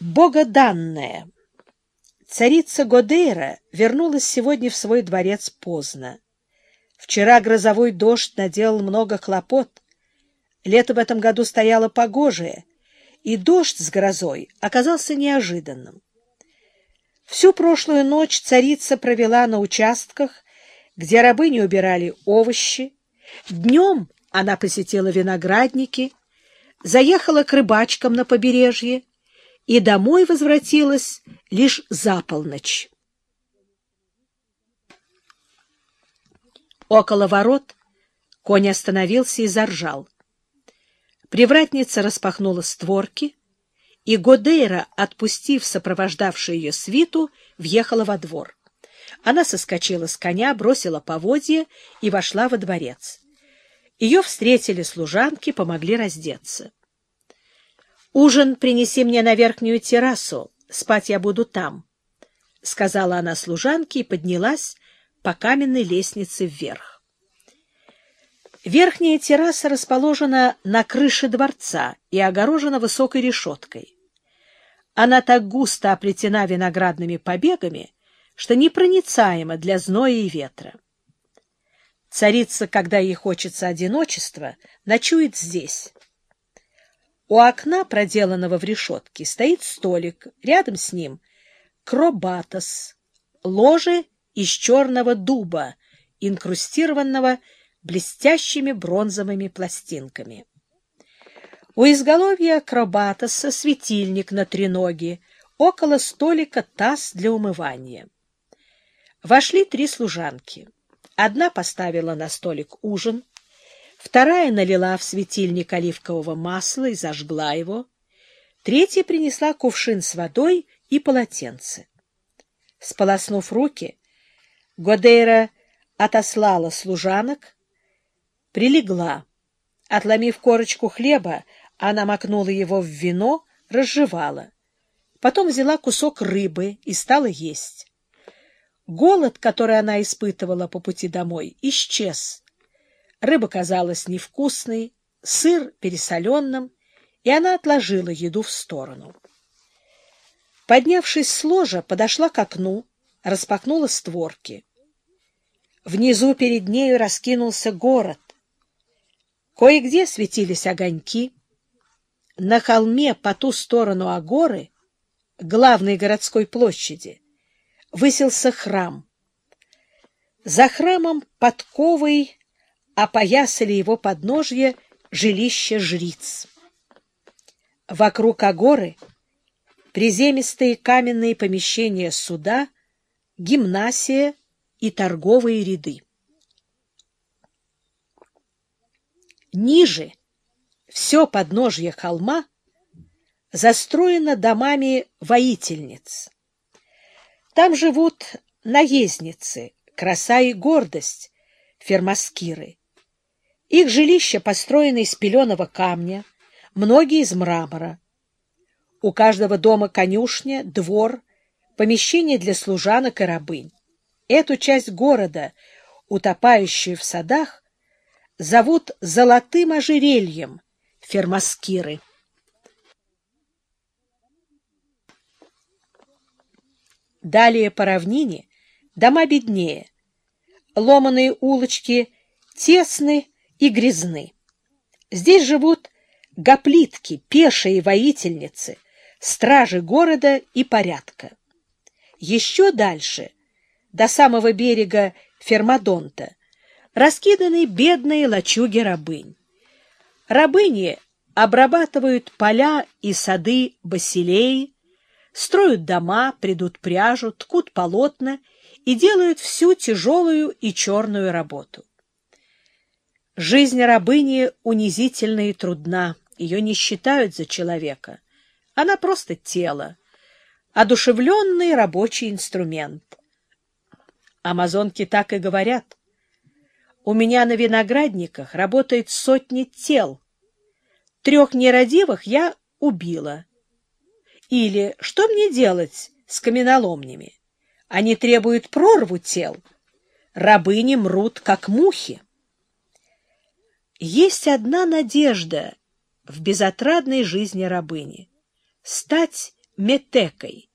Богоданная. Царица Годейра вернулась сегодня в свой дворец поздно. Вчера грозовой дождь наделал много хлопот. Лето в этом году стояло погожее, и дождь с грозой оказался неожиданным. Всю прошлую ночь царица провела на участках, где рабы не убирали овощи. Днем она посетила виноградники, заехала к рыбачкам на побережье, и домой возвратилась лишь за полночь. Около ворот конь остановился и заржал. Привратница распахнула створки, и Годейра, отпустив сопровождавшую ее свиту, въехала во двор. Она соскочила с коня, бросила поводья и вошла во дворец. Ее встретили служанки, помогли раздеться. «Ужин принеси мне на верхнюю террасу, спать я буду там», — сказала она служанке и поднялась по каменной лестнице вверх. Верхняя терраса расположена на крыше дворца и огорожена высокой решеткой. Она так густо оплетена виноградными побегами, что непроницаема для зноя и ветра. Царица, когда ей хочется одиночества, ночует здесь. У окна, проделанного в решетке, стоит столик. Рядом с ним кробатос, ложе из черного дуба, инкрустированного блестящими бронзовыми пластинками. У изголовья акробатоса светильник на треноге, около столика таз для умывания. Вошли три служанки. Одна поставила на столик ужин, Вторая налила в светильник оливкового масла и зажгла его. Третья принесла кувшин с водой и полотенце. Сполоснув руки, Годейра отослала служанок, прилегла. Отломив корочку хлеба, она макнула его в вино, разжевала. Потом взяла кусок рыбы и стала есть. Голод, который она испытывала по пути домой, исчез. Рыба казалась невкусной, сыр пересоленным, и она отложила еду в сторону. Поднявшись с ложа, подошла к окну, распахнула створки. Внизу перед нею раскинулся город. Кое-где светились огоньки. На холме по ту сторону Агоры, главной городской площади, высился храм. За храмом подковой опоясали его подножье жилища жриц. Вокруг Агоры приземистые каменные помещения суда, гимнасия и торговые ряды. Ниже все подножье холма застроено домами воительниц. Там живут наездницы, краса и гордость, фермаскиры. Их жилища построены из пеленого камня, многие из мрамора. У каждого дома конюшня, двор, помещение для служанок и рабынь. Эту часть города, утопающую в садах, зовут золотым ожерельем фермаскиры. Далее по равнине дома беднее. Ломаные улочки тесны и грязны. Здесь живут гоплитки, пешие воительницы, стражи города и порядка. Еще дальше, до самого берега Фермадонта, раскиданы бедные лачуги рабынь. Рабыни обрабатывают поля и сады Басилеи, строят дома, придут пряжу, ткут полотна и делают всю тяжелую и черную работу. Жизнь рабыни унизительна и трудна, ее не считают за человека. Она просто тело, одушевленный рабочий инструмент. Амазонки так и говорят. У меня на виноградниках работает сотни тел. Трех нерадивых я убила. Или что мне делать с каменоломнями? Они требуют прорву тел. Рабыни мрут, как мухи. Есть одна надежда в безотрадной жизни рабыни — стать метекой,